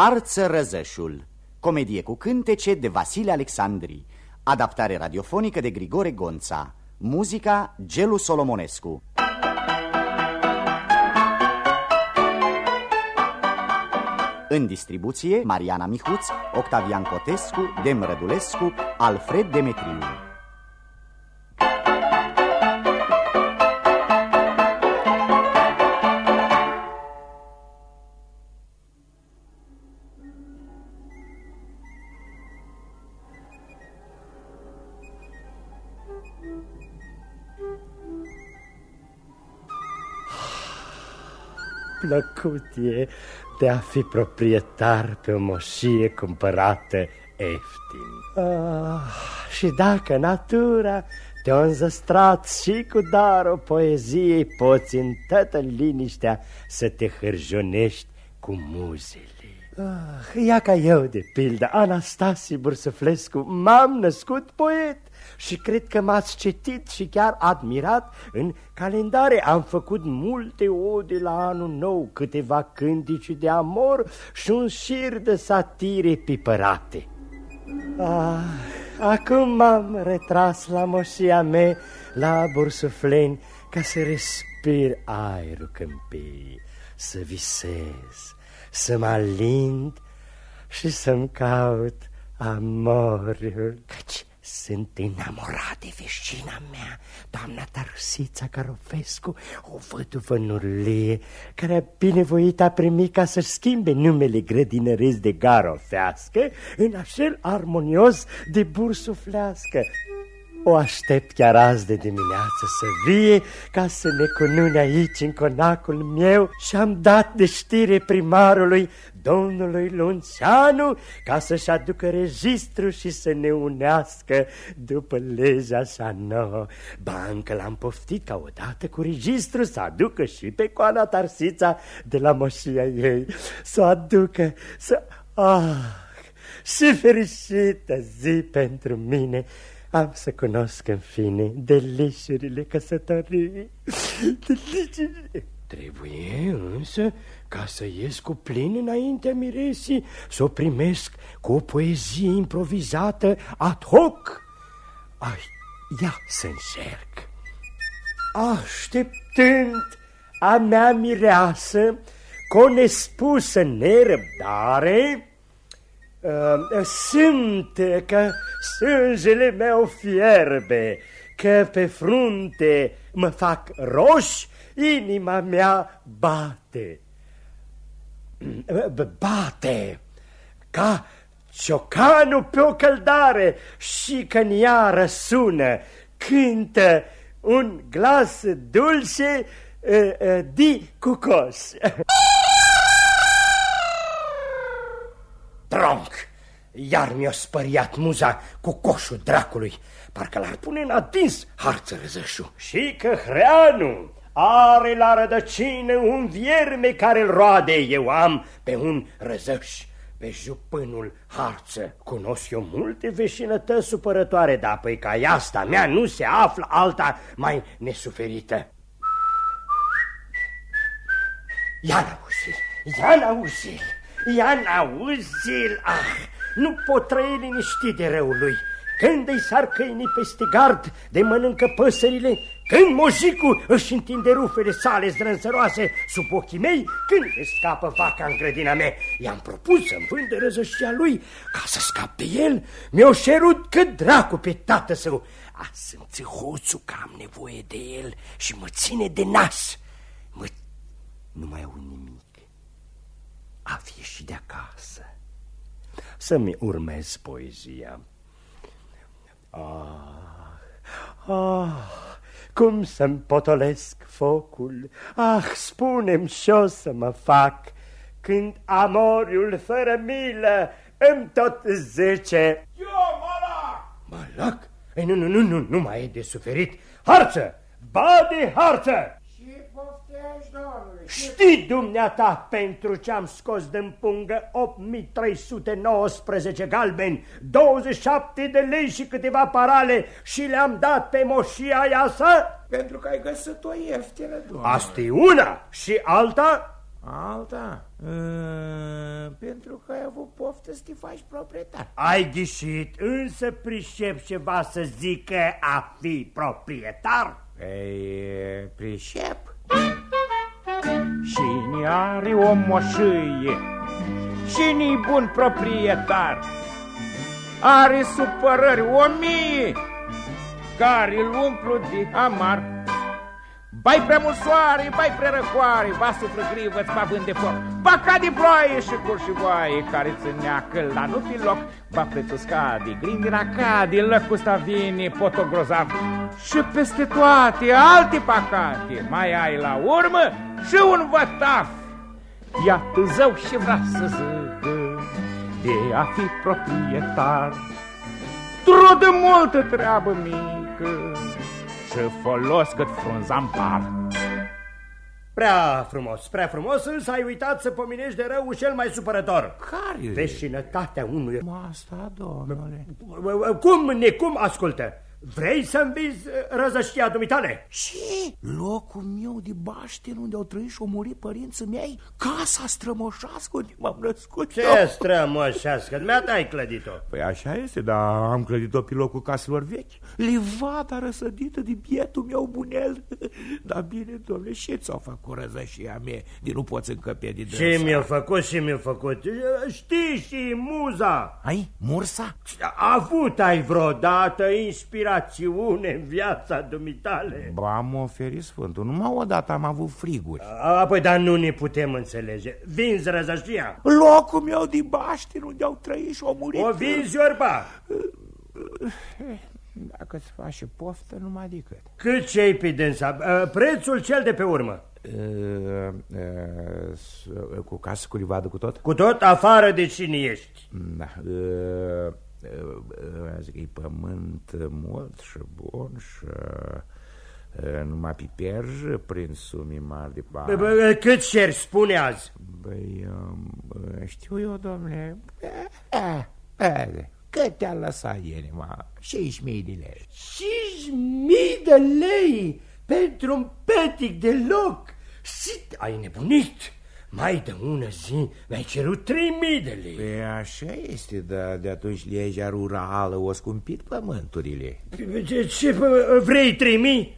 Harță Răzășul, comedie cu cântece de Vasile Alexandri, adaptare radiofonică de Grigore Gonța, muzica Gelu Solomonescu. În distribuție, Mariana Mihuț, Octavian Cotescu, Dem Rădulescu, Alfred Demetriu. Plăcut e de a fi proprietar pe o moșie cumpărată ieftin. Ah, și dacă natura te-a înzăstrat și cu darul poeziei, poți în toată liniștea să te hârjonești cu muzele. Ah, ia ca eu, de pildă, Anastasie Bursăflescu, m-am născut poet și cred că m-ați citit și chiar admirat în calendare. Am făcut multe ode la anul nou, câteva cântici de amor și un șir de satire pipărate. Ah, acum m-am retras la moșia mea, la Bursufleni, ca să respir aerul câmpii, să visez, să mă alind și să-mi caut amorul. Căci sunt enamorat de veșcina mea, doamna Tarsița Carofescu, o văduvă nurlie, care a binevoit a primit ca să schimbe numele grădinăresc de garofească în așa armonios de bursuflească. O aștept chiar azi de dimineață să vie ca să ne cunune aici în conacul meu și am dat de știre primarului domnului Lunțeanu ca să-și aducă registru și să ne unească după legea așa nouă. Bancă l-am poftit ca odată cu registru să aducă și pe coana Tarsița de la moșia ei, să o aducă, să... Ah, și fericită zi pentru mine! Am să cunosc în fine delișurile căsătoriei. Delișurile. Trebuie însă ca să ies cu plin înaintea miresii, să o primesc cu o poezie improvizată ad hoc. Ai, ia să încerc. Așteptând a mea mireasă, cu o nespusă nerăbdare, Uh, simt că sângele meu fierbe, că pe frunte mă fac roș, inima mea bate. Bate ca ciocanul pe o căldare și că în ea răsună, cântă un glas dulce uh, uh, di cucos. Tronc! Iar mi-a spăriat muza cu coșul dracului. Parcă l-ar pune în adins harță răzășu. Și că hreanu are la rădăcină un vierme care îl roade. Eu am pe un răzăș pe jupânul harță. Cunosc eu multe veșinătăți supărătoare, dar păi ca asta mea nu se află alta mai nesuferită. Ia n-auzi, ia n-auzi. Ia n-auzi-l, ah, nu pot trăi liniștit de răul lui. Când îi sar câinii peste gard, de mănâncă păsările, când mojicul își întinde rufele sale zdrânsăroase sub ochii mei, când își scapă vaca în grădina mea, i-am propus să-mi vândă răzășia lui ca să scap de el. Mi-o șerut cât dracu pe tată său. A, sunt hoțul că am nevoie de el și mă ține de nas. Mă... Nu mai au nimic a ieșit de acasă. Să-mi urmez poezia. Ah, ah, cum să-mi potolesc focul? Ah, spune-mi ce-o să mă fac când amoriul fără milă îmi tot zice... Eu, malac! Malac? Ei, nu, nu, nu, nu, nu mai e de suferit. Harță! Bade harță! Știi dumneata pentru ce am scos din pungă 8319 galbeni, 27 de lei și câteva parale și le-am dat pe moșia iasă? Pentru că ai găsit-o ieftină, doamne. Asta e una și alta? Alta? E, pentru că ai avut poftă să te faci proprietar. Ai ghișit, însă pricep ceva să zică a fi proprietar? Ei, pricep? Cine are o moșie, cine bun proprietar, are supărări o mie, care îl umplu de amar. Bai prea mult soare, bai prea răcoare, va suflă grivă-ți va vânde foc. Ba cade ploaie și curșivoaie, care ți la nu fi loc. Ba prețul scade, grindina cade, lăcul ăsta vine potogrozav. Și peste toate alte pacate, mai ai la urmă și un vătaf. Iată zău și vrea să zică de a fi proprietar. Trudă multă treabă mică, și folos cât frunza în par. Prea frumos, prea frumos, însă ai uitat să pominești de rău cel mai supărător. Care? Veșinătatea unui... Asta, domnule. Cum, necum, ascultă? Vrei să învizi uh, răzăștia dumitale? Și locul meu de baștin unde au trăit și au murit părinții mei? Casa strămoșească unde m-am născut Ce eu. strămoșească? Dumneata ai clădit-o Păi așa este, dar am clădit-o pe locul caselor vechi Livada răsădită de bietul meu bunel Dar bine, domnule, și ți-au făcut răzășia mea De nu poți încăpe de dânsa Ce mi-a făcut și mi-a făcut Știi și muza Ai, Mursa? A avut ai vreodată inspirație inspirațiune în viața dumitale. Ba, am oferit sfântul. Numai odată am avut friguri. Apoi, dar nu ne putem înțelege. Vinzi răzășia? Locul meu de baștin unde au trăit și au murit. O vinzi orba? Dacă îți faci poftă, numai decât. Cât ce-ai pe dânsa? Prețul cel de pe urmă. Uh, uh, cu casă, cu livadă, cu tot? Cu tot, afară de cine ești. Da. Uh, zic, e pământ mult și bun și numai pe perjă prin sumii mari de bani. Bă, cât cer spune azi? Băi, știu eu, domnule, cât te-a lăsat inima? 5.000 de lei. 5.000 de lei pentru un petic de loc? Și ai nebunit? Mai de ună zi mi-ai cerut trei mii de lei. Păi așa este, dar de atunci legea rurală o scumpit pământurile. Ce, ce vrei trei mii?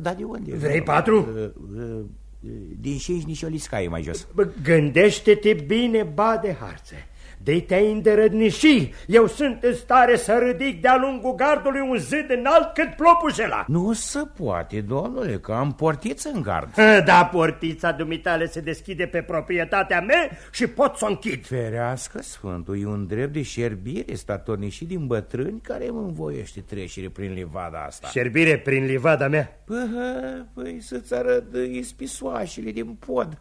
Da, de unde? Vrei patru? Din șești nici o liscaie mai jos. Gândește-te bine, ba de harță de te-ai îndărădniși, eu sunt în stare să ridic de-a lungul gardului un zid înalt cât plopușela. Nu se poate, domnule, că am portiță în gard. Da, portița dumitale se deschide pe proprietatea mea și pot să o închid. Ferească Sfântul, e un drept de șerbire statornișit din bătrâni care îmi învoiește trecere prin livada asta. Șerbire prin livada mea? Păi, păi să-ți arăt ispisoașele din pod.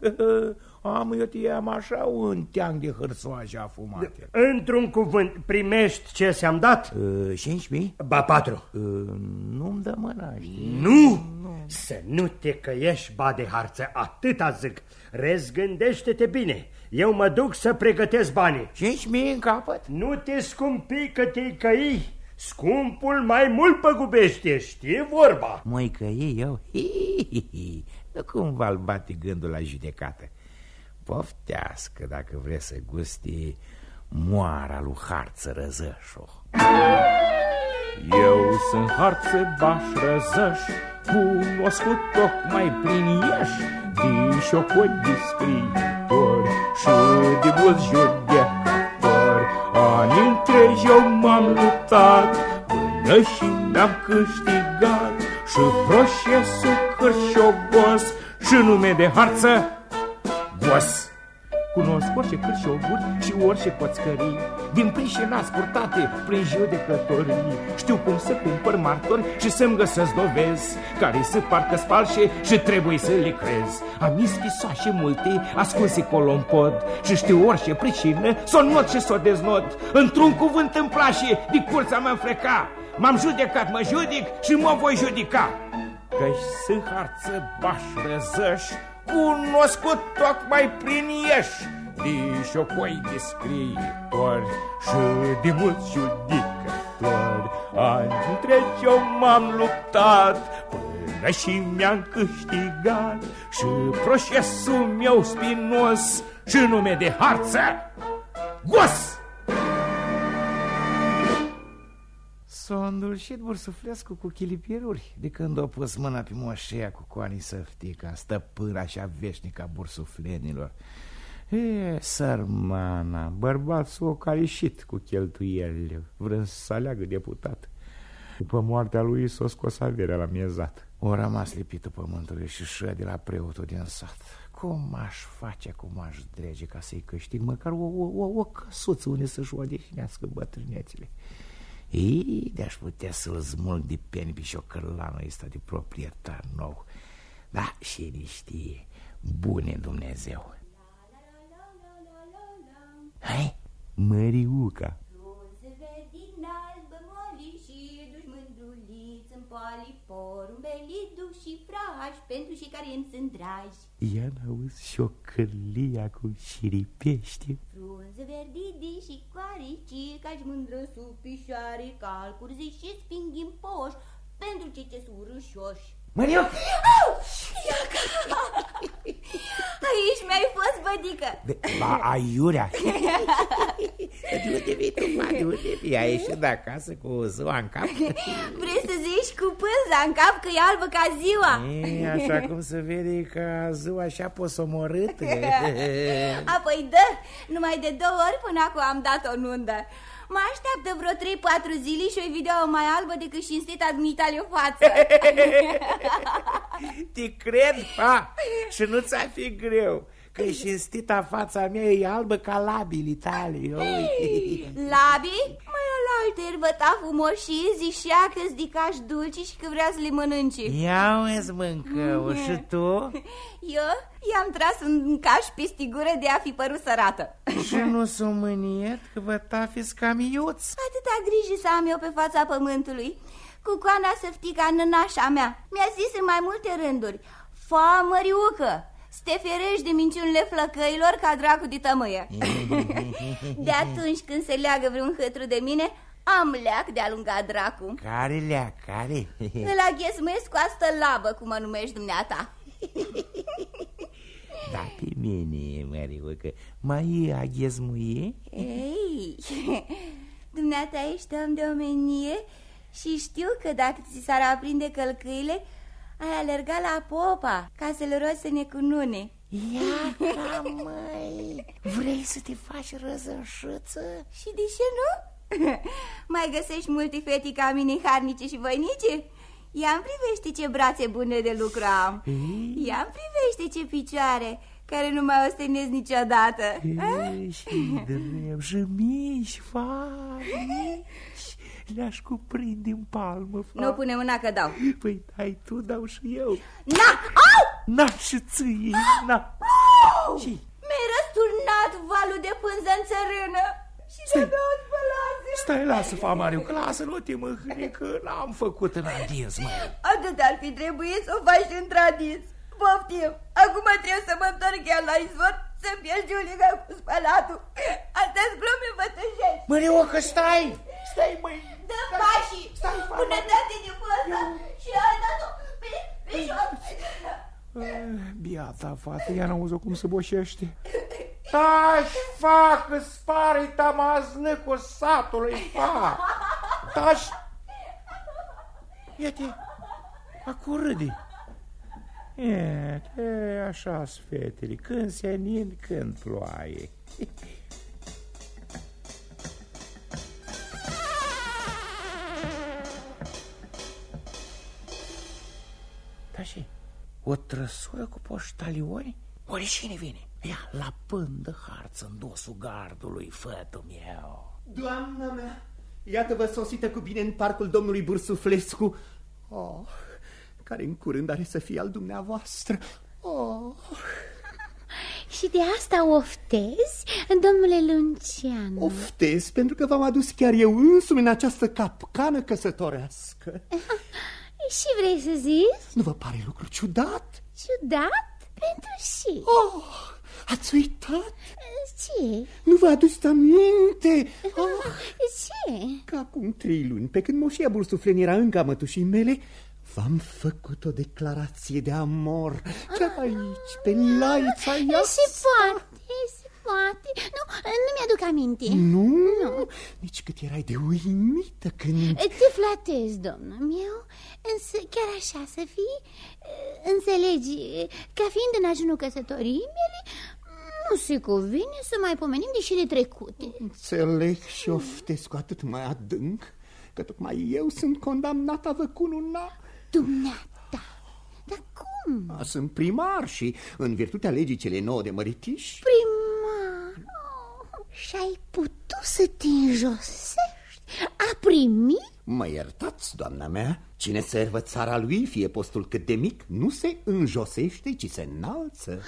Am eu te am așa un teang de hârsoaje afumate. Într-un cuvânt, primești ce ți-am dat? Uh, cinci mii? Ba patru. Uh, Nu-mi dă mâna, știi? Nu! nu! Să nu te căiești, ba de harță, atâta zic. Rezgândește-te bine. Eu mă duc să pregătesc banii. Cinci mii în capăt? Nu te scumpi că te-i căi. Scumpul mai mult păgubește, știi vorba? Măi căi eu? Hi, hi, hi. Nu cumva-l bate gândul la judecată. Poftească dacă vreți să gusti moara lui Harță Răzășu. Eu sunt Harță Baș Răzăș, cunoscut tocmai prin Iași, din șocot de scriitori și de mulți judecători. Ani întregi eu m-am luptat până și mi-am câștigat și procesul cârșogos și nume de harță Gos! Cunosc orice cârșoguri și orice pățcării. Din prișina purtate prin judecătorii. Știu cum să cumpăr martori și să-mi găsesc dovezi Care se parcă falșe și trebuie să le crezi Am ispisoașe multe ascunse colompod Și știu orice pricină, s-o not și s-o deznot. Într-un cuvânt îmi place, de curța mă freca. M-am judecat, mă judic și mă voi judica Că-și sunt harță baș răzăși cunoscut tocmai prin Ieși, de șocoi de scriitori și de mulți judecători. Ani întregi eu m-am luptat până până și mi-am câștigat Și procesul meu spinos și nume de harță Gos! S-a îndulcit bursuflescu cu chilipiruri De când a pus mâna pe moșea cu coanii săftica Stăpâna așa veșnică a bursuflenilor. E, sărmana, bărbatul o calișit cu cheltuielile Vrând să aleagă deputat. După moartea lui s-a scos averea la miezat. O rămas lipitul pământului și șă de la preotul din sat. Cum aș face, cum aș drege ca să-i câștig Măcar o, o, o, o căsuță unde să-și odihnească bătrânețile ei, de-aș putea să-l smulg de peni pe șocărlanul ăsta de proprietar nou. Da, și niște bune Dumnezeu. Hai, Măriuca porumbelidu și fraș pentru și care îmi sunt dragi. Ia n-auzi șocărlia cu șiripește. Frunze verdidi și coarici, ca și mândră sub pișoare, calcurzi și spinghi poș, pentru cei ce sunt râșoși. Măriuca! Au! Iaca! Aici mi-ai fost, bădică de, Ba, aiurea De unde vii tu, ma? De unde vii? Ai ieșit de acasă cu ziua în cap? Vrei să zici cu pânza în cap că e albă ca ziua? E, așa cum se vede ca ziua așa posomorât Apoi dă, numai de două ori până acum am dat o nundă Mă așteaptă vreo 3-4 zile și o video mai albă decât și înstita dumitale o față Te cred, pa, și nu ți-a fi greu Că și înstita fața mea e albă ca labili tale Labi? Mai alaltă erbăta frumoși, zișea că-ți dicași dulci și că vrea să le mănânci Ia-o-ți mâncăuș, și tu? Eu i-am tras un caș pistigură de a fi părut sărată. Și nu s-o mâniet că vă tafiți cam iuț Atâta grijă să am eu pe fața pământului. Cu coana săftica nănașa mea Mi-a zis în mai multe rânduri Fa, măriucă, să te ferești de minciunile flăcăilor ca dracu de tămâie. De atunci când se leagă vreun hătru de mine am leac de alunga dracu Care leac, care? Îl aghezmesc cu asta labă, cum mă numești dumneata. Da, pe mine, Măriu, că mai aghezmuie? Ei, dumneata ești om de omenie și știu că dacă ți s-ar aprinde călcâile ai alergat la popa ca să-l rogi să ne cunune Ia ca măi, vrei să te faci răzășuță? Și de ce nu? Mai găsești multe fete ca mine harnice și voinice? Ia-mi privește ce brațe bune de lucru am Ia-mi privește ce picioare care nu mai ostenesc niciodată E, și drept, și mici, faci Le-aș cuprinde în palmă, fac. Nu pune mâna că dau. Păi dai tu, dau și eu. Na! Au! Na și ție, na. Și? Mi-ai răsturnat valul de pânză în țărână Și de-abia o spălase Stai, lasă, fa, Mariu, că lasă, nu te mâhni, că n-am făcut în adins, mă. Atât ar fi trebuit să o faci într-adins Poftim, acum trebuie să mă întorc chiar la izvor Să-mi pierzi Giulica cu spălatul. Astea-s glume bătășești Mariu, că stai, stai, măi! Dă pașii, bunătate de păsă Și ai dat-o. Pe picior Biata fată, ea n-auză cum se boșește. Tași, fac, îți pare tamazlăcul satului, fac Tași Ia-te, acu râde E, e așa fetele, când senin, când ploaie. O trăsură cu poștalioni? Oare cine vine? Ia, la pândă harță în dosul gardului, fătul meu Doamna mea, iată-vă sosită cu bine în parcul domnului Bursuflescu. Oh, care în curând are să fie al dumneavoastră. Oh. Și de asta oftezi, domnule Luncianu? Oftez pentru că v-am adus chiar eu însumi în această capcană căsătorească. Și vrei să zici? Nu vă pare lucru ciudat? Ciudat? Pentru și Oh, ați uitat? Ce? Nu vă aduceți aminte? Oh, Ce? că acum trei luni, pe când moșia Bursuflen era încă a mătușii mele, V-am făcut o declarație de amor Chiar aici, pe laița ea Se poate, se poate Nu, nu mi-aduc aminte Nu? nu? Nici cât erai de uimită când... Te flatez, domnul meu Însă chiar așa să fii Înțelegi, ca fiind în ajunul căsătoriei mele Nu se cuvine să mai pomenim de cele trecute Înțeleg și oftesc cu atât mai adânc Că tocmai eu sunt condamnat a vă cununa Dumneata? Dar cum? A, sunt primar și, în virtutea legii cele nouă de măritiși... Primar? Oh, și ai putut să te înjosești? A primi? Mă iertați, doamna mea, cine servă țara lui, fie postul cât de mic, nu se înjosește, ci se înalță.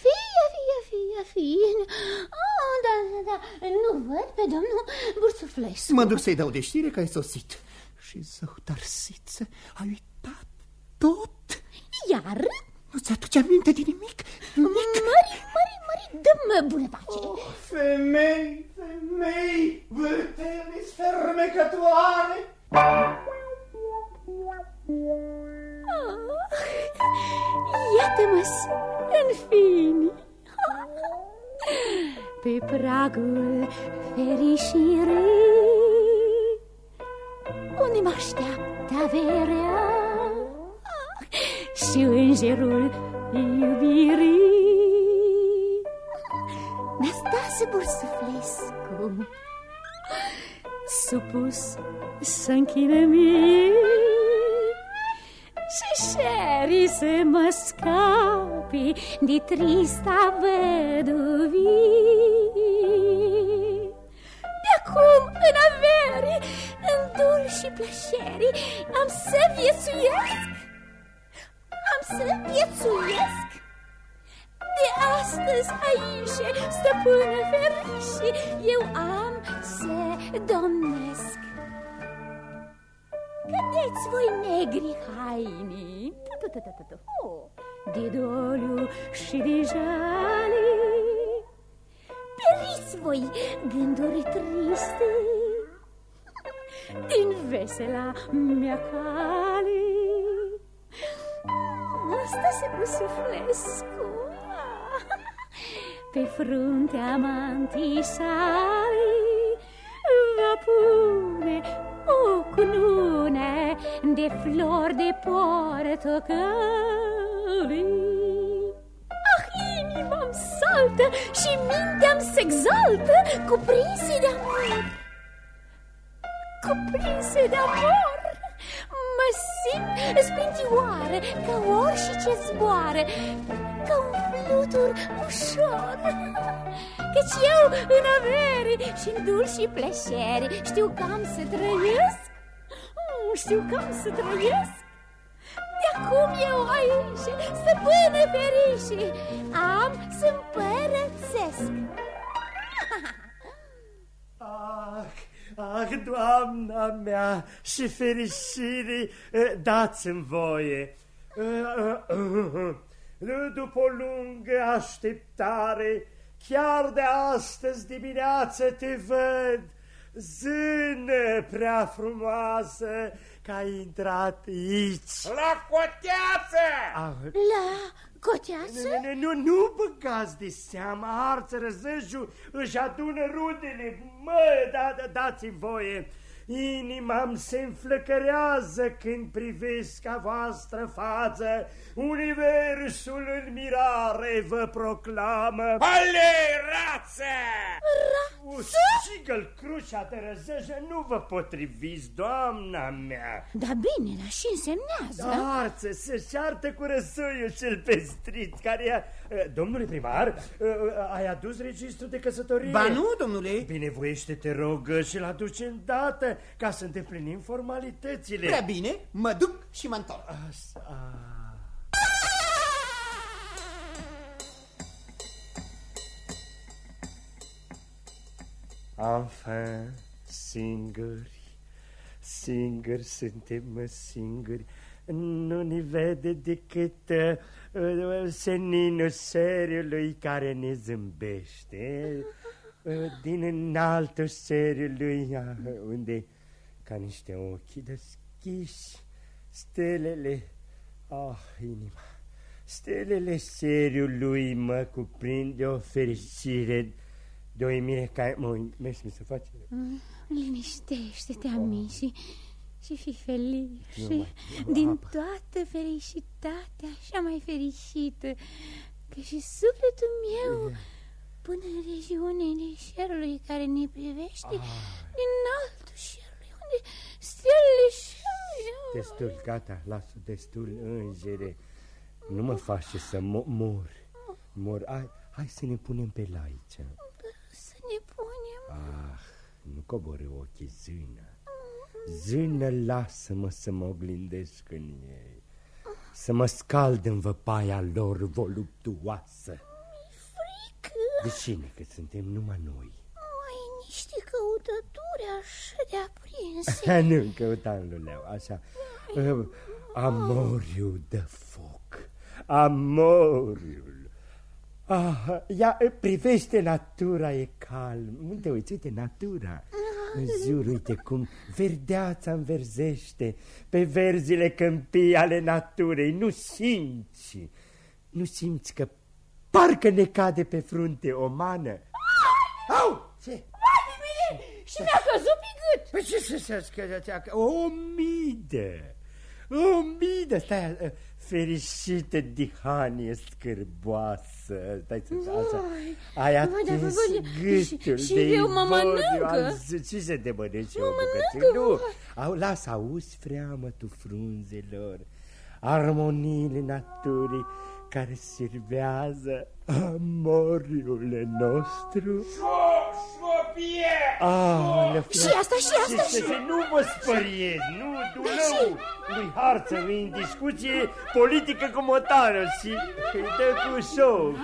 Fie, fie, fie, fie. Oh, da, da, da, nu văd pe domnul Bursuflescu. Mă duc să-i dau de știre că ai sosit. Și zău, Tarsiță, a uitat tot. Iar? Nu-ți aduce aminte de nimic? nimic? Mări, mări, mări, dă-mă bună pace. Oh, femei, femei, vârteliți fermecătoare. Oh, Iată-mă în fine. Pe pragul fericirii Unde mă așteaptă averea Și îngerul iubirii. Năstase Bursuflescu Supus să închine mie și șerii se mă scapi de trista văduvie. De acum în averi, în dul și plășerii, am să viețuiesc, am să viețuiesc. De astăzi aici, stăpână ferișe, eu am să domnesc. Cădeți voi negri haini oh, De doliu și de jale Periți voi gânduri triste. Din vesela mea cale Stase cu suflescu Pe fruntea mantii sale Va pune o cunune de flori de portocali. Ah, inima-mi saltă și mintea-mi se exaltă, cuprinse de amor. Cuprinse de amor, mă simt spintioară ca orice ce zboară, ca un flutur ușor. Căci eu în avere și în dul și plăcere Știu cam să trăiesc. Mm, Știu cam să trăiesc. De acum eu aici, stăpână ferișe Am să împărățesc Ah, ah, doamna mea și fericire, dați-mi voie. După o lungă așteptare, Chiar de astăzi dimineață te văd, zână prea frumoasă, că ai intrat aici. La coteață! Ah, La coteață? nu, nu, nu băgați de seamă, arță răzăjul își adună rudele. Mă, da, da, dați-mi voie. Inima-mi se înflăcărează când privesc a voastră față. Universul în mirare vă proclamă. Ale, rață! Ucigă-l crucea de răzăjă, nu vă potriviți, doamna mea. Da bine, dar și însemnează Arță, se ceartă cu răsoiul cel pestrit, care e... Domnule primar, ai adus registrul de căsătorie? Ba nu, domnule. Binevoiește, te rog, și-l aduce îndată, ca să îndeplinim formalitățile. Prea bine, mă duc și mă întorc. Asta... Enfin, singuri, singuri suntem singuri, nu ne vede decât uh, seninul seriului care ne zâmbește, uh, din înaltul seriului, uh, unde, ca niște ochi deschiși, Stelele, ah, inima, stelele seriului mă cuprinde o fericire de o emire ca... Mă, mergi mi se face? Mm, liniștește-te, Ami, și, și fi feliz și din toată fericitatea așa mai fericită, că și sufletul meu până în regiunile șerului care ne privește, din altul șerului, unde stelele și... Destul, gata, lasă destul, îngere. Nu mă face să mo mor. Mor. Hai, hai să ne punem pe la aici. Să ne punem... Ah, nu coboră ochii zână. Zână, lasă-mă să mă oglindesc în ei. Să mă scald în văpaia lor voluptuoasă. Frică! De cine că suntem numai noi? Ai niște căutături așa de aprinse. nu căutam luleu, așa. Uh, Amoriu de foc. Amoriul. Ah, ia, privește natura, e calm. Unde uite, uite, natura. În jur, uite cum verdeața înverzește pe verzile câmpii ale naturii. Nu simți, nu simți că parcă ne cade pe frunte o mană. Au! Ce? Și mi-a căzut pe gât. Păi ce să se scădea? O midă! O midă! Stai, uh, fericită dihanie scârboasă. Stai să așa. Ai vai, atins dar, vai, gâtul și- și de eu mă ivoriu mănâncă. al z- Ce se te mănânci Mă o bucățică? mănâncă, Nu, vai. au, lasă, auzi freamătul frunzelor, armoniile naturii care servează amoriul nostru. Ah, le Și asta, și asta, și, și... și nu vă spăriezi, nu, nu, nu. Lui Harță e în discuție politică cu motară și îi dă cu show.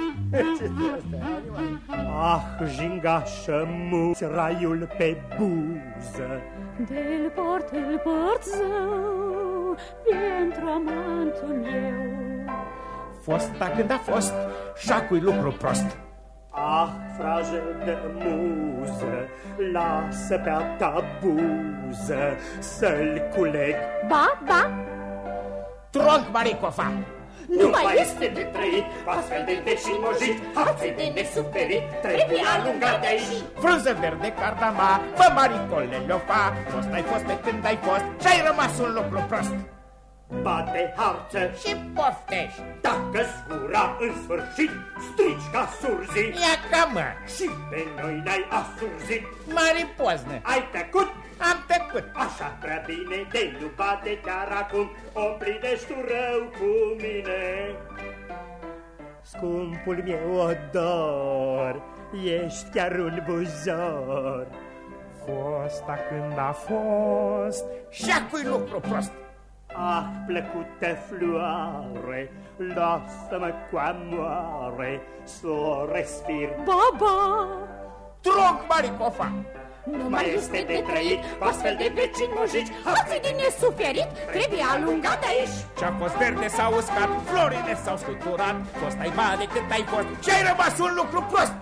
ah, jingașă muți raiul pe buză. Del port, del port zău, pentru amantul meu. Fosta când a fost, jacui lucru prost. Ah, frajă de muză, lasă pe-a ta buză să-l culeg. Ba, ba, Tronc Maricofa! Nu mai este de trăit, astfel de deșinojit, hațe de nesuferit, trebuie alungat de aici. Frunză verde, cardama, fă maricole le-o fa Fost ai fost pe când ai fost și-ai rămas un lucru prost Bate harță Și poftești. Dacă zgura în sfârșit strici ca surzii Ia ca mă, Și pe noi n-ai asurzit. Maripoznă Ai tăcut? Am tăcut. Așa prea bine de nu bate chiar acum. O împlinești tu rău cu mine. Scumpul meu odor Ești chiar un buzor. Fosta când a fost Și-acui lucru prost Ah, plăcută floare, lasă-mă cu amoare să o respir. ba, ba. Tronc Maricofa! Nu Mai este de trăit, cu astfel de vecini mojici, Hații de nesuferit, trebuie alungat de aici. Ce-a fost verde s-a uscat, florile s-au scuturat. Fost ai bani cât ai fost și-ai rămas? Un lucru prost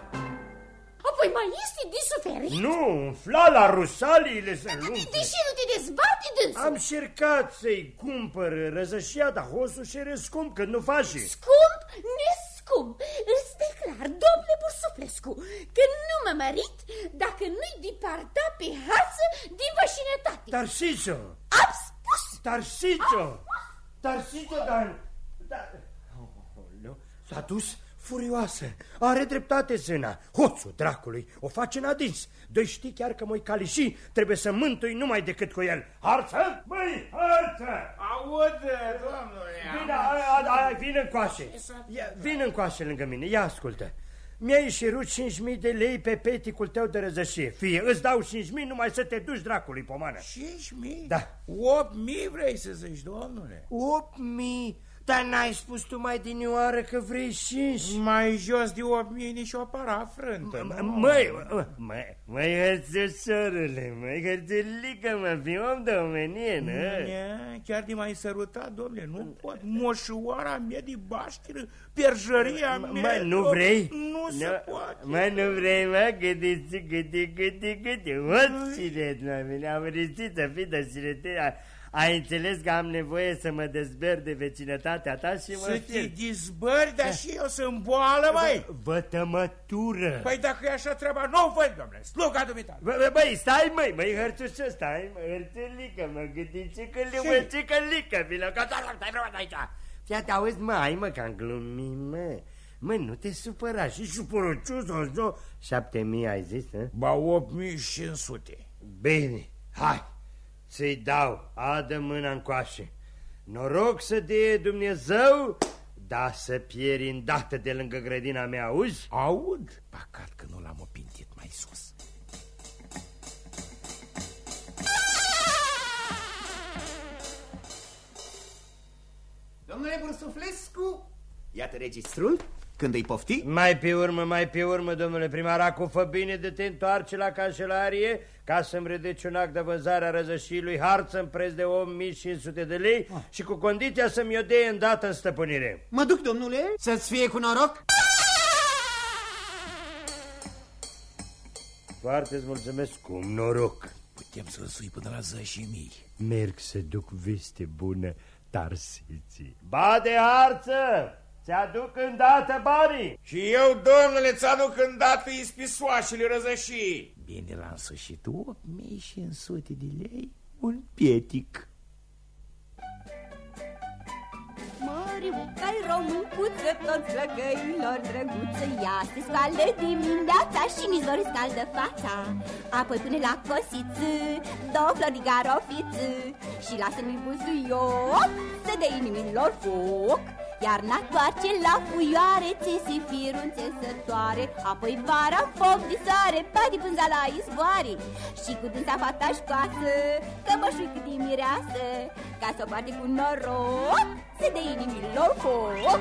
Apoi mai este de suferit. Nu, umfla la rusaliile să nu Deși nu te dezbate dânsul. Am încercat să-i cumpăr răzășia, dar hosul și era scump, că nu faci. Scump, nescump, îți declar, domnule Bursuflescu, că nu mă mărit dacă nu-i departa pe hață din vecinătate. Tarsicio, Am spus! Tarsicio, Tarsicio, dar... dar... Oh, S-a dus furioasă. Are dreptate zâna. Hoțul dracului o face în adins. Doi știi chiar că moi caliși trebuie să mântui numai decât cu el. Harță? Băi, harță! Aude, domnule Vine, a, a, a, vine încoace. Ia, vine încoace lângă mine, ia ascultă. Mi-ai șerut 5.000 de lei pe peticul tău de răzășie. Fie, îți dau 5.000 numai să te duci dracului, pomană. 5.000? Da. 8.000 vrei să zici, domnule? 8.000? Dar n-ai spus tu mai dinioară că vrei 5? Mai jos de 8.000 nici o parafrântă nu? Măi, măi, măi, hărțășorule, măi, hărțălică, mă, fi om de omenie, nu? Nea, Chiar de mai sărutat, domnule, nu pot Moșoara mea de baștiră Perjăria mea Mă, nu vrei? Nu se poate Mă, nu vrei, mă, câte, câte, câte, câte, câte, hoțile, mă, mine, am râsit să fii de siretea. Ai înțeles că am nevoie să mă dezber de vecinătatea ta și mă Să te pierd. dizbări, dar și eu sunt boală, mai. Vătămătură. Păi dacă e așa treaba, nu văd, domnule, sluga dumitale. Bă, bă, băi, stai măi, măi, hărțușă, stai, mă, hărțulică, mă, gândicică, mă, cicălică, vină, că stai frumos aici. Fii te auzi, mă, ai mă, că am glumit, mă. Mă, nu te supăra și șupărăcius, o Șapte mii ai zis, hă? Ba 8500. Bine, hai, să-i dau, adă mâna încoașe. Noroc să te Dumnezeu, da să pieri îndată de lângă grădina mea, auzi? Aud? Păcat că nu l-am opintit mai sus. Domnule Bursuflescu, iată registrul, când îi pofti? Mai pe urmă, mai pe urmă, domnule primaracu, fă bine de te întoarce la cancelarie ca să-mi redeci un act de vânzare a răzășii lui Harță în preț de 8500 de lei ah. și cu condiția să-mi o dea îndată în stăpânire. Mă duc, domnule, să-ți fie cu noroc. Foarte-ți mulțumesc, cum noroc. Putem să-l sui până la 10.000. Merg să duc veste bună tarsiții. Ba de harță! Ți-aduc îndată banii! Și eu, domnule, ți-aduc îndată ispisoașele răzășii. Bine, la sfârșit, 8500 de lei, un pietic. Măriuca-i româncuță, toți flăcăilor drăguță Ea se scoală dimineața și mi-zbori scaldă fața Apoi pune la cosiță, două flori de garofiță Și lasă-mi buzuioc să dea inimilor foc iar n-atoarce la fuioare Ți se firul înțesătoare Apoi vara foc de soare Bate pânza la izvoare Și cu dânsa fata școasă Că bășui cât e mireasă Ca să o bate cu noroc Să de inimilor foc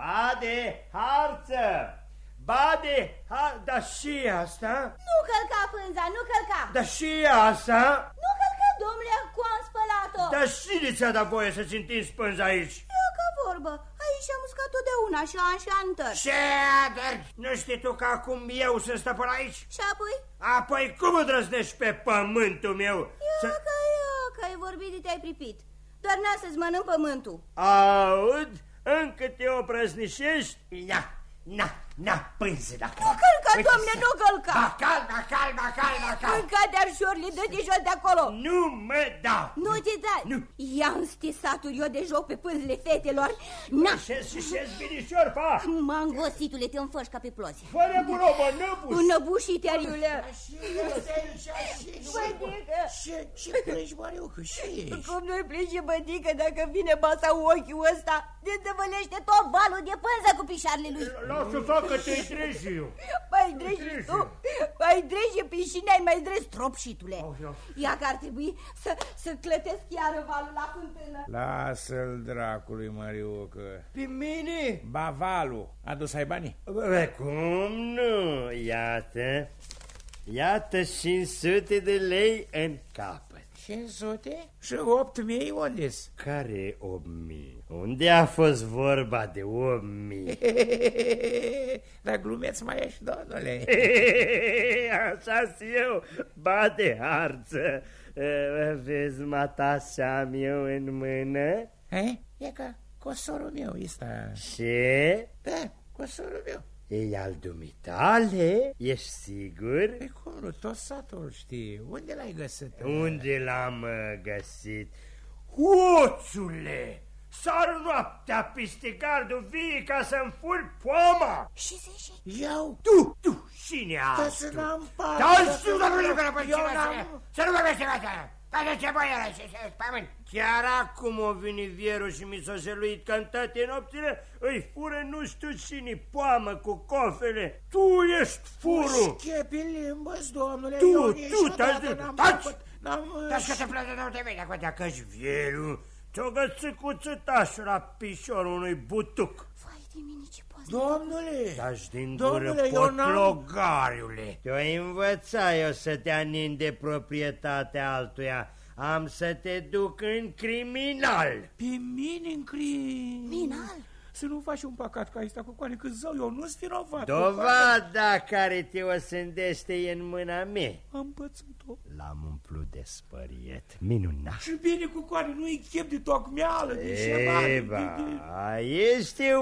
Bade, harță! Bade, har... Dar și asta? Nu călca pânza, nu călca Dar și asta? Nu călca, domnule, cu am spălat-o Dar cine ți-a dat voie să-ți întinzi pânza aici? Eu ca vorbă, aici am uscat totdeauna și la înșantăr Ce? Dar nu știi tu că acum eu sunt stăpân aici? Și apoi? Apoi cum îndrăznești pe pământul meu? Eu să... că eu, că ai vorbit de te-ai pripit Doar n-a să-ți mănânc pământul Aud? Încă te oprăsnișești? Ia, na, na, pânză dacă... Nu călca, domne, nu călca Ba calma, calma, calma, calma Călca de-ar șorli, dă-te jos de acolo. Nu mă dau. Nu te dai. Nu. I-am stisatul eu de joc pe pânzele fetelor. Na, Șez și șez binișor, pa. Mangositule, te înfăși ca pe plozi Fără burobă, năbus Înăbușit, iariule Ce, ce pleci, Mariucă, ce Cum nu-i plece, bădică, dacă vine masa ochiul ăsta? De dăvălește tot valul de pânză cu pișarele lui. Lasă facă te-i trezi eu. Mai dreji tu, mai dreji pișine, ai mai dreji tropșitule. Ia. Că ar trebui să, să clătesc chiar valul la fântână. Lasă-l dracului, Mariucă Pe mine? Ba, valul, adus ai banii? Bă, cum nu? Iată, iată 500 de lei în capăt. 500 și 8000 unde Care 8000? Unde a fost vorba de 8000? Dar glumeți mai ești, domnule așa eu, bate harță. Vezi matașa am eu în mână? He? E ca cosorul meu ăsta Ce? Da, cosorul meu E al dumitale? Ești sigur? Păi cum nu, tot satul știe Unde l-ai găsit? Unde l-am uh, găsit? Hoțule! Sar noaptea peste gardul vie ca să-mi furi poama! Și zice Iau Tu, tu, cine Dar a? să n-am parte Da, să nu Eu n-am Să nu vorbește asta! Care ce băi ăla, ce ce pământ? Chiar acum o vine vierul și mi s-a jeluit că în toate nopțile îi fură nu știu cine poamă cu cofele. Tu ești furul! Chepi limbă domnule Tu, eu tu, niciodată te-ai zis- n-am Taci! făcut- N-am... Dar că te plătă nu te vede acum dacă-și vierul. Ți-o găsit cu țătașul la pișorul unui butuc. Vai de mine, ce poți Domnule Taci din Domnule, gură, eu n-am- potlogariule. Te-o învăța eu să te anin de proprietatea altuia. Am să te duc în criminal. Pe mine în criminal Minal să nu faci un păcat ca asta cu coane, că zău, eu nu-s vinovat. Dovada care te osândește e în mâna mea. Am pățit-o. L-am umplut de spăriet. Minunat. Și bine cu coane, nu-i chep de tocmeală, de ceva. de- Eba, de- este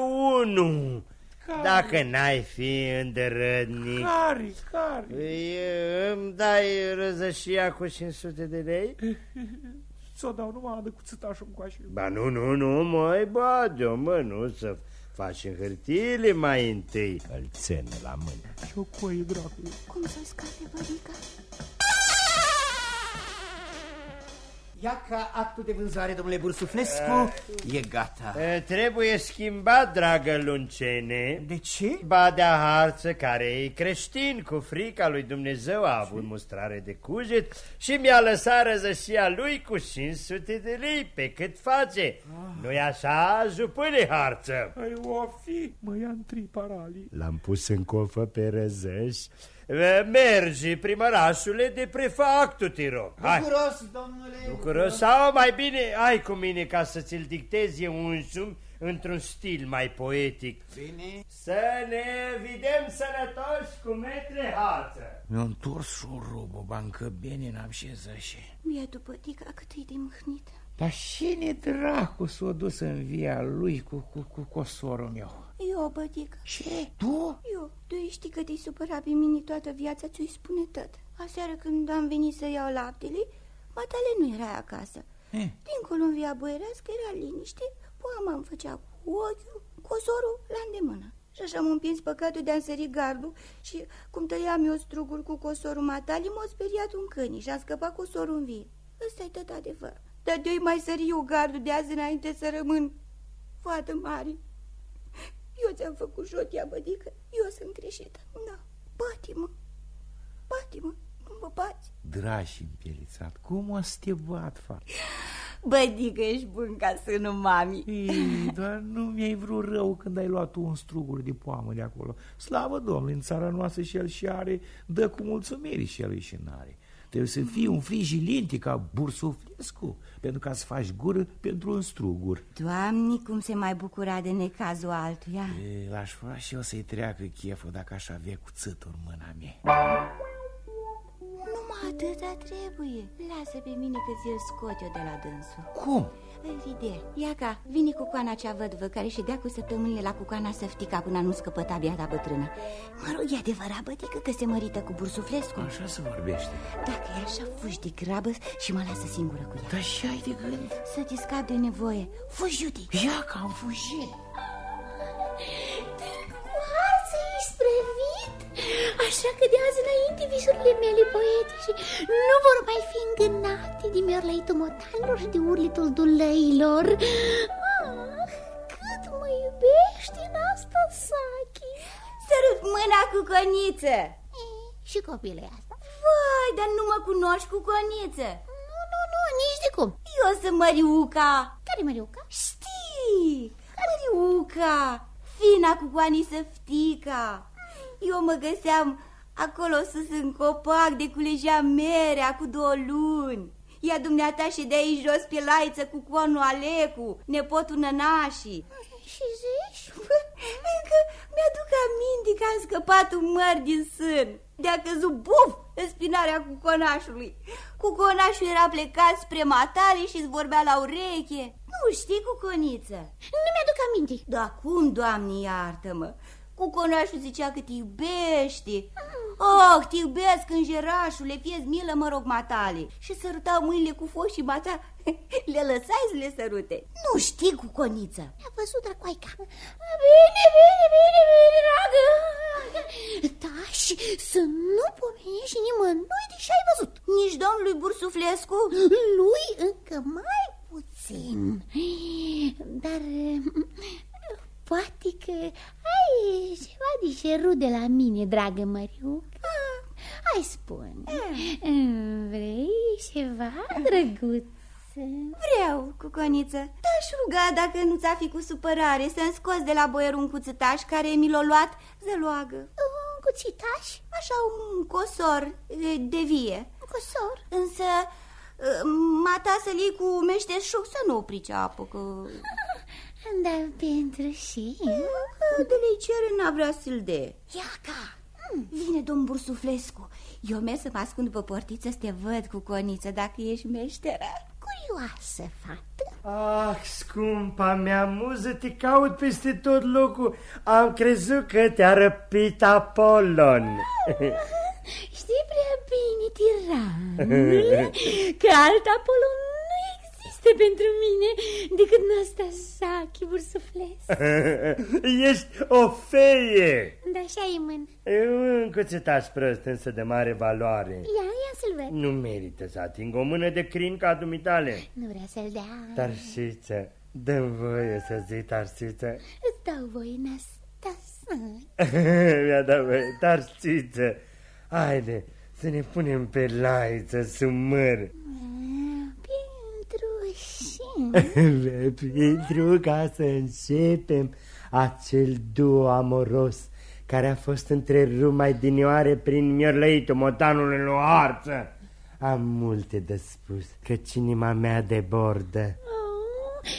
unul. Care? Dacă n-ai fi îndărădnic, Care, care? îi, îmi dai răzășia cu 500 de lei? Ți-o dau numai de cuțitașul încoace. Ba nu, nu, nu, măi, ba, de mă, nu să faci în hârtiile mai întâi. Îl țin la mână. Și o coie, dracu. Cum să scape, bădica? Ia ca actul de vânzare, domnule Bursuflescu, e gata. E, Trebuie schimbat, dragă Luncene. De ce? Badea Harță, care e creștin cu frica lui Dumnezeu, a avut mustrare de cuget și mi-a lăsat răzășia lui cu 500 de lei, pe cât face. Nu-i așa, jupâne Harță? Ai o fi, mă ia în triparalii. L-am pus în cofă pe răzăș. E, Mergi, primărașule, de prefactul, te rog. Hai. Bucuros, domnule. Bucuros sau mai bine ai cu mine ca să ți-l dictez eu însumi într-un stil mai poetic. Bine. Să ne vedem sănătoși cu metre hață. Mi-a întors o robă, bancă bine n-am și. Bietul bădica cât e de mâhnit. Dar cine dracu s-a dus în via lui cu, cu, cu cosorul meu? Eu, bădică. Ce? Tu? Eu, tu știi că te-ai supărat pe mine toată viața, ți-o spune tot. Aseară când am venit să iau laptele, matale nu era acasă. Eh. Dincolo în via băierească era liniște, poama îmi făcea cu ochiul, cosorul la îndemână. Și așa m-am împins păcatul de a însări gardul și cum tăiam eu struguri cu cosorul matale, m-a speriat un câini și am scăpat cosorul în vie. Ăsta-i tot adevăr. Dar de mai sări eu gardul de azi înainte să rămân fată mare. Eu ți-am făcut jotia, bădică, eu sunt greșită. Da, bate-mă, bate-mă, nu mă bați. Dragi împielițat, cum o să te bat, fac? Bădică, ești bun ca sânul mami. Ei, dar nu mi-ai vrut rău când ai luat tu un strugur de poamă de acolo. Slavă Domnului, în țara noastră și el și are, dă cu mulțumiri și el și n-are. Trebuie să fii un frigilinte ca bursuflescu, pentru ca să faci gură pentru un strugur. Doamne, cum se mai bucura de necazul altuia. E, L-aș vrea și eu să-i treacă cheful dacă aș avea cuțătul în mâna mea. Numai atâta trebuie. Lasă pe mine că ți-l scot eu de la dânsul. Cum? Îl vide. Iaca, vine cu coana cea vădvă care ședea cu săptămânile la cucoana săftica până nu scăpăta biata bătrână. Mă rog, e adevărat, bătică, că se mărită cu bursuflescu. Așa se vorbește. Dacă e așa, fugi de grabă și mă lasă singură cu ea. Dar și ai de gând? Să te scap de nevoie. Fugi, iute! Ia că am fugit. Harță isprăvit Așa că de azi înainte visurile mele poetice Nu vor mai fi îngânate de miorlăitul motalilor și de urlitul dulăilor ah, Cât mă iubești în asta, Saki Sărut mâna cu coniță! e, Și copilul asta Vai, dar nu mă cunoști cu coniță! Nu, nu, nu, nici de cum Eu sunt Măriuca! Care Măriuca? Știi, Măriuca, fina cu coanii săftica. Eu mă găseam acolo sus în copac de culegea merea cu două luni. Ea dumneata și de aici jos pe laiță cu conul Alecu, nepotul nănașii. Și zici? Încă mi-aduc aminte că am scăpat un măr din sân. De-a căzut buf în spinarea cu conașului. Cu conașul era plecat spre matale și îți vorbea la ureche. Nu știi cu coniță? Nu mi-aduc aminte Da, cum, doamne, iartă-mă? Cu conașul zicea că te iubește. Oh, te iubesc, îngerașule, fie milă, mă rog, matale. Și sărutau mâinile cu foc și mata le lăsai să le sărute. Nu știi cu coniță. Mi-a văzut dracoaica Bine, bine, bine, bine, dragă Da, și să nu pomenești nimănui de ce ai văzut Nici domnului Bursuflescu? Lui încă mai puțin Dar poate că ai ceva de cerut de la mine, dragă Măriuca Hai spune Vrei ceva, drăguț? Vreau, cu coniță. Te-aș ruga dacă nu ți-a fi cu supărare să-mi scoți de la boier un cuțitaș care mi l-a luat zăloagă. Un cuțitaș? Așa un cosor de, de vie. Un cosor? Însă mata să-l iei cu meșteșug să nu o priceapă, că... Dar pentru și... De le cere n-a vrea să-l de. Iaca! Vine domn Bursuflescu. Eu merg să mă ascund pe portiță să te văd cu coniță dacă ești meșteră. Curioasă fată. Ah, scumpa mea muză, te caut peste tot locul. Am crezut că te-a răpit Apollon. Știi prea bine, tiranule, că alt Apolon nu există pentru mine decât Nastasachi bursuflesc. Ești o feie. Da, așa e mână. E un cuțitaș prost, însă de mare valoare. Ia, ia să-l văd. Nu merită să ating o mână de crin ca dumitale. Nu vrea să-l dea. Tarsiță, dă-mi voie să zic tarsiță. Îți dau voie, Nastasachi. Mi-a dat voie, tarsiță. Haide, să ne punem pe laiță sub măr. Pentru și... Pentru ca să începem acel duo amoros care a fost întrerupt mai dinioare prin miorlăitul motanului lui Arță. Am multe de spus, că inima mea debordă. Oh,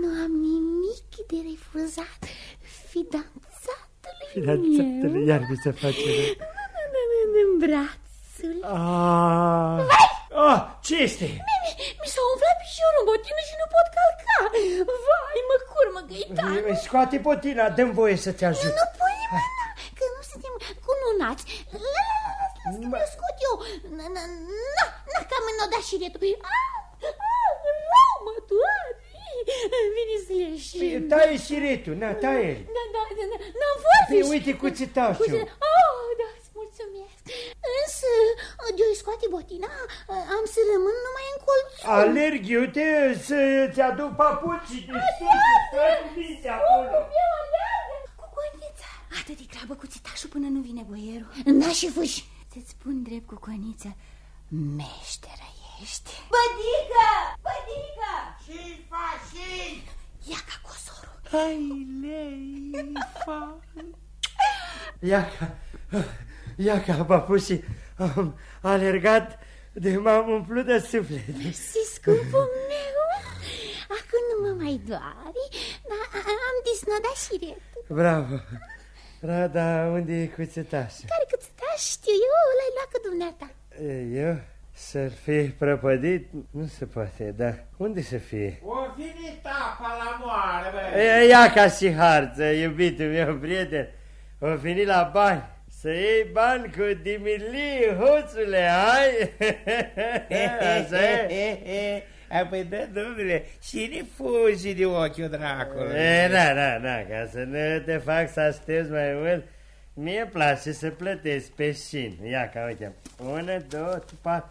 nu am nimic de refuzat fidanțatului Fidanțatele, meu. iar mi se face rău. În brațul. Ah, ah, ce este? Mi, mi s-a umflat piciorul în botină și nu pot calca. Vai, mă curmă, găitan. Scoate potina, dăm voie să te ajut. Nu pune mâna, că nu suntem cununați. La, la, la, las că mi-o scot eu. Na, na, na, na, cam în oda și retul. Ah, ah, rău, mă doare. Vine să le ieșim. Taie șiretul, na, taie Da, da, da, da, n-am vorbit. Păi uite cuțitașul. Oh, da, îți mulțumesc. Însă, de-o scoate botina, am să rămân numai în colțul. Alerg eu te să-ți aduc papucii de sus, stai cu minți acolo. Eu aleargă. Cu conița. Atât de grabă cuțitașul până nu vine boierul. Na și fugi. Să-ți spun drept cu coniță, meșteră ești. Bădică! Bădică! Și faci Ia ca cosorul. Hai, lei, fa... Ia ca, ia ca papucii, am alergat de m-am umplut de suflet. Si, scumpul meu, acum nu mă mai doare, dar am disnodat și retul. Bravo. Bravo, dar unde e cuțitașul? Care câțiva știu eu, l-ai luat cu dumneata. Eu? Să-l fi prăpădit? Nu se poate, dar unde să fie? O venit apa la moară, bă. E, Ia ca și harță, iubitul meu prieten. O veni la bani. Să iei bani cu dimilii, hoțule, ai? Așa e? Păi da, domnule, și ne fugi de ochiul dracului. E, da, da, da, ca să nu te fac să aștepți mai mult, mie place să plătesc pe șin. Ia ca, uite, una, două, patru,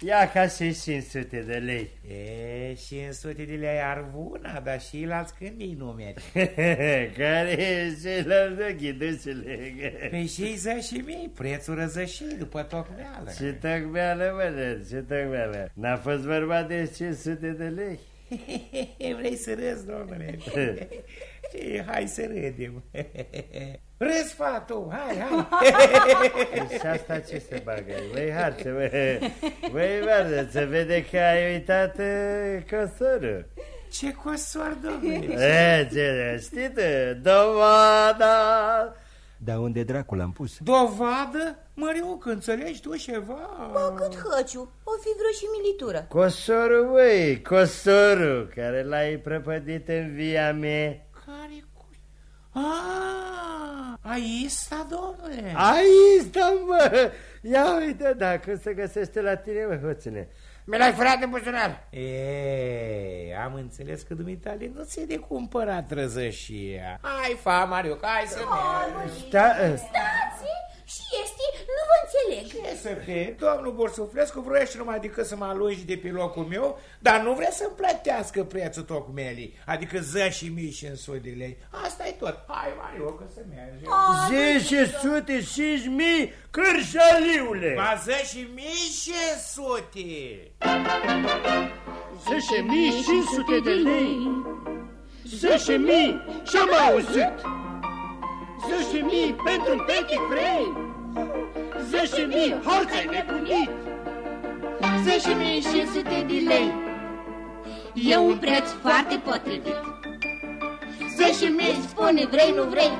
ia ca și 500 de lei. E, și în sute de lei arvuna, dar și la scândii numeri. Care e ceilalți ochii, ducele? Păi și ză și mii, prețul răzăși după tocmeală. Ce tocmeală, mă, ce tocmeală? N-a fost vorba de 500 de lei? Vrei să râzi, domnule? Și hai să râdem. Râzi, fatu, hai, hai. Și asta ce se bagă? Băi, harță, băi, băi, vardă, se vede că ai uitat uh, cosorul. Ce cosor, domnule? E, ce, știi tu, dovada. Dar unde dracu l-am pus? Dovadă? Măriucă, înțelegi tu ceva? Bă, cât hăciu, o fi vreo și militură. Cosorul, băi, cosorul, care l-ai prăpădit în via mea. Care cu... Ah, aici sta, domnule. Aici stă, mă! Ia uite, dacă se găsește la tine, mă, hoține. Mi l-ai furat în buzunar. E, am înțeles că dumitale nu ți de cumpărat răzășia. Hai, fa, Mariu, hai să mergem. Sta, Stați, și este, nu vă înțeleg. Ce să fie? Domnul Borsuflescu vroiește numai decât să mă alungi de pe locul meu, dar nu vrea să-mi plătească prețul tocmelii, adică ză și mii și în sute de lei. asta e tot. Hai, Mariu, că să mergem. zece sute cinci mii, cârșaliule! Ba ză și mii și sute. Zece mii cinci sute de lei. Zece mii și-am auzit. Zece mii pentru un petit frei. Zece mii, harța-i nebunit. Zece mii cinci sute de lei. E un preț foarte potrivit Zece mii spune vrei, nu vrei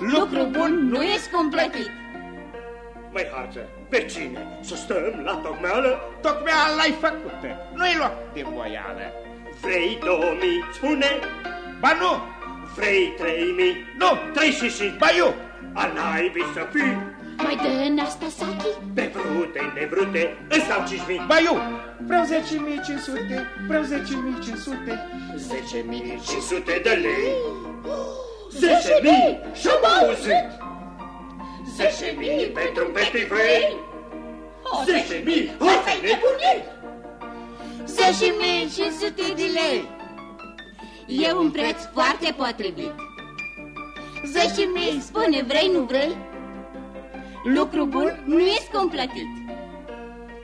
Lucru bun nu e scumpletit Măi, harță, pe cine? Să stăm la tocmeală? Tocmea l-ai făcută, nu-i loc de voială Vrei două mii, spune? Ba nu, Vrei trei mii? nu, Trei și și ba eu Al naibii să fii Mai dă Nastasaki? Pe vrute, nevrute, îți dau cinci mii? Ba eu, vreau 10.500, vreau 10.500 Zece mii cinci sute de lei. Zece mii și-am auzit Zece mii pentru un petit vrei Zece mii, hai să nebunit Zece mii și sute de lei. E un preț foarte potrivit. Zece mii spune vrei, nu vrei Lucru bun nu e scumpletit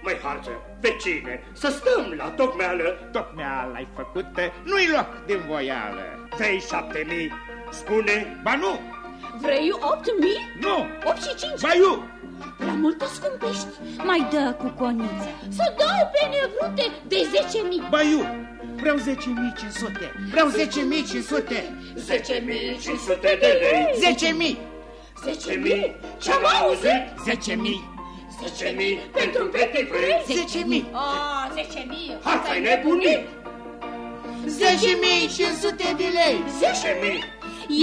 Măi, harță, pe cine? Să stăm la tocmeală. Tocmea l-ai făcută, nu-i loc de voială. Vrei șapte mii? Spune. Ba nu, Vrei 8 mii? nu, 8 și 5? ba eu Prea mult te scumpești. Mai dă cu coniță. Să dau pe nevrute de 10 mii. Ba eu, vreau 10.500, vreau 10.500 Zece mii cinci sute de lei. 10.000, Zece mii, ce-am auzit? 10.000, Zece mii pentru un petit vrei 10.000 Ah, 10 mii. Hai, să-i nebunit. 10.500 de lei. Zece mii,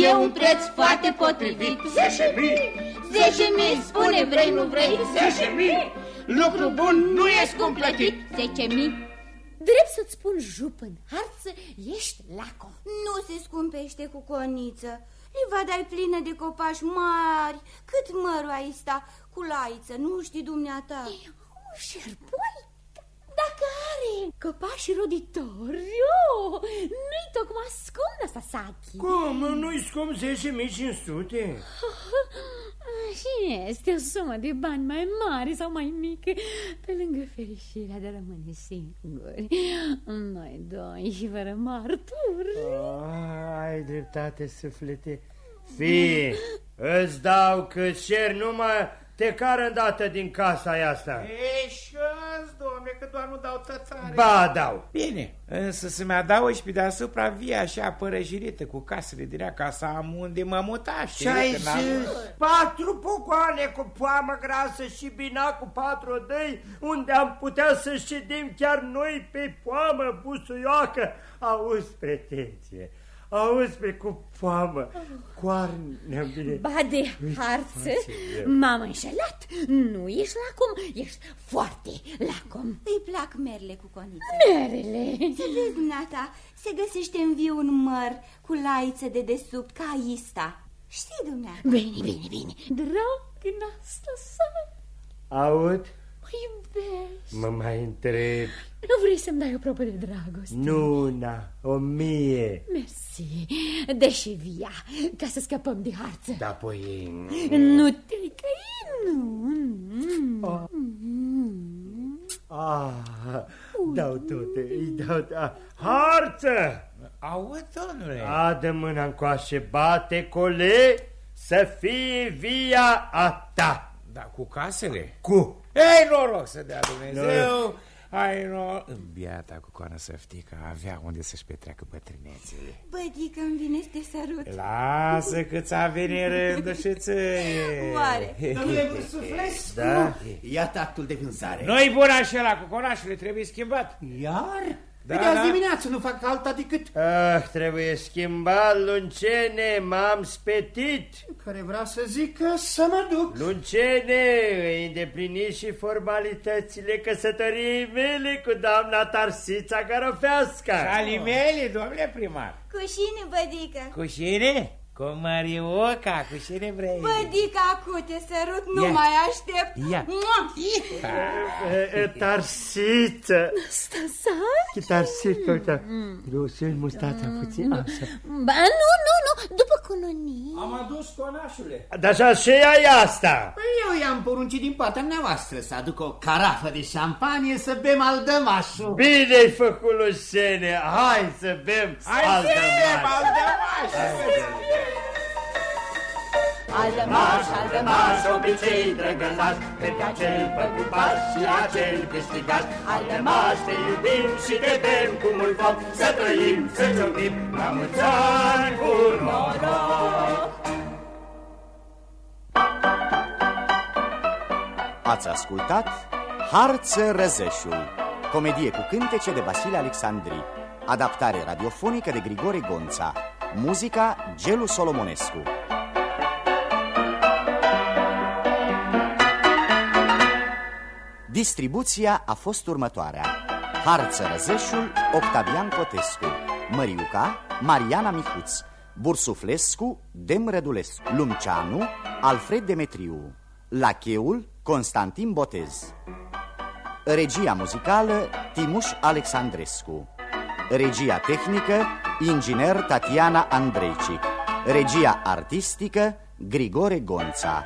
E un preț foarte potrivit. Zece mii. Zece mii spune vrei, nu vrei. Zece mii. Lucru bun nu e scumpletit Zece mii. Drept să-ți spun jupân, harță, ești lacom. Nu se scumpește cu coniță Liva dai plină de copaci mari Cât mărul ai sta cu laiță, nu știi dumneata Oh, șerboi, dacă are copaci roditori, oh, nu-i tocmai scump, Nastasaki. Cum? Nu-i scump 10.500? Și este o sumă de bani mai mare sau mai mică Pe lângă fericirea de a rămâne singuri. Noi doi și fără marturi Ah, ai dreptate, suflete. Fii, îți dau că cer numai te cară îndată din casa asta. Ești, domne, că doar nu dau tățare Ba, dau. Bine, însă să mi adaugă și pe deasupra via așa părăjirită cu casele din ea ca să am unde mă muta, știi? Ce ai că n-am- zis? Patru pocoane cu poamă grasă și bina cu patru odăi, unde am putea să ședim chiar noi pe poamă busuioacă. Auzi, pretenție, auzi pe cu poamă, coarne bine. Ba de harță, m-am înșelat. Nu ești lacom, ești foarte lacom Îi plac merle cu coniță. Merele? Să vezi dumneata, se găsește în viu un măr cu laiță de desubt ca aista. Știi dumneata? Bine, bine, bine. Drag Nastasaki Aud? Mă iubești Mă mai întrebi. Nu vrei să-mi dai o probă de dragoste? Nu, na, o mie. Mersi, deși via, ca să scăpăm de harță Da, apoi... Nu te căi, nu Ah, dau tot, îi dau... Ah, harță! Auzi, domnule Adă mâna încoace, bate cole, să fie via a ta. Da, cu casele Cu. Ei, noroc să dea Dumnezeu Ai noroc În biata cu coană săftică avea unde să-și petreacă bătrânețele Bădică îmi vine să te sărut Lasă că ți-a venit rândul și ție Oare? Domnule Bursuflescu, Da? iată actul de vânzare. Nu-i bun așa cu conașele, trebuie schimbat Iar? Da, Da, de azi da. dimineață nu fac alta decât Ah, trebuie schimbat, Luncene, m-am spetit. care vrea să zică să mă duc. Luncene, îi îndeplini și formalitățile căsătoriei mele cu doamna Tarsița Garofească. Alimele, domnule primar Cu șine, bădică Cu șine? Cu Marioca, cu șine vrei Bădică, acu te sărut, nu Ia. mai aștept Ia. Mua! E, e, Tarsiță. Stasaki? Tarsiță, uite, Rusul mustața puțin, așa. Ba, nu, nu, nu, după cununii Am adus conașule. Dar așa și ai asta. Păi eu i-am poruncit din partea noastră să aduc o carafă de șampanie să bem al dămașul. Bine-ai făcut, Lucene, hai să bem Hai altă să mare. baldămaș Al de marș, al de marș, obicei drăgălaș, Pentru acel păcupaș și acel câștigaș. Al de marș, te iubim și te bem cu mult foc, Să trăim, să ciocnim, la mulți ani cu noroc. Ați ascultat Harță Răzășul, comedie cu cântece de Vasile Alexandri, adaptare radiofonică de Grigore Gonța, muzica Gelu Solomonescu. Distribuția a fost următoarea. Harță Răzășul, Octavian Cotescu Măriuca, Mariana Mihuț Bursuflescu, Dem Rădulescu Lumceanu, Alfred Demetriu. Lacheul, Constantin Botez. Regia muzicală, Timuș Alexandrescu. Regia tehnică, inginer Tatiana Andreicic Regia artistică, Grigore Gonța